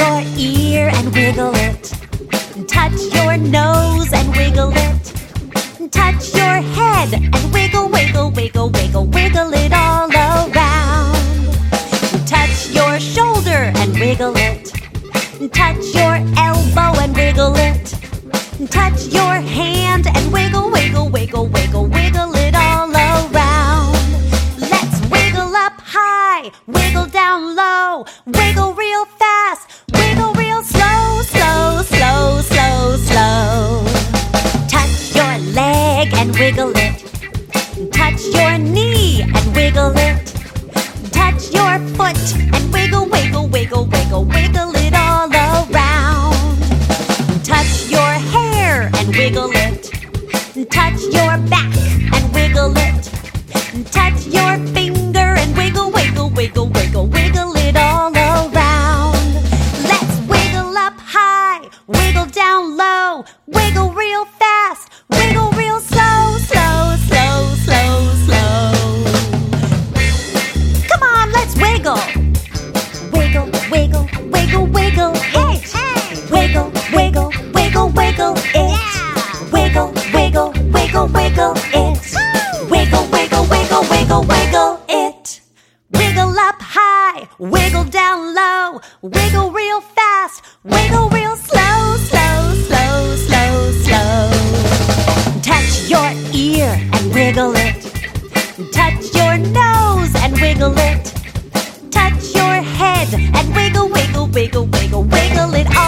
your ear and wiggle it. Touch your nose and wiggle it. Touch your head and wiggle, wiggle, wiggle, wiggle, wiggle it all around. Touch your shoulder and wiggle it. Touch your elbow and wiggle it. Touch your hand and wiggle, wiggle, wiggle, wiggle, wiggle it all around. Let's wiggle up high, wiggle down low, wiggle real fast. Wiggle it. Touch your knee and wiggle it. Touch your foot and wiggle, wiggle, wiggle, wiggle, wiggle it all around. Touch your hair and wiggle it. Touch your back and wiggle it. Touch your finger and wiggle, wiggle, wiggle, wiggle, wiggle it all around. Let's wiggle up high, wiggle down low, wiggle real fast, wiggle, it. Wiggle, wiggle, wiggle, wiggle it. Wiggle, wiggle, wiggle, wiggle, wiggle it. Wiggle up high, wiggle down low, wiggle real fast, wiggle real slow, slow, slow, slow, slow. Touch your ear and wiggle it. Touch your nose and wiggle it. Touch your head and wiggle, wiggle, wiggle, wiggle, wiggle it.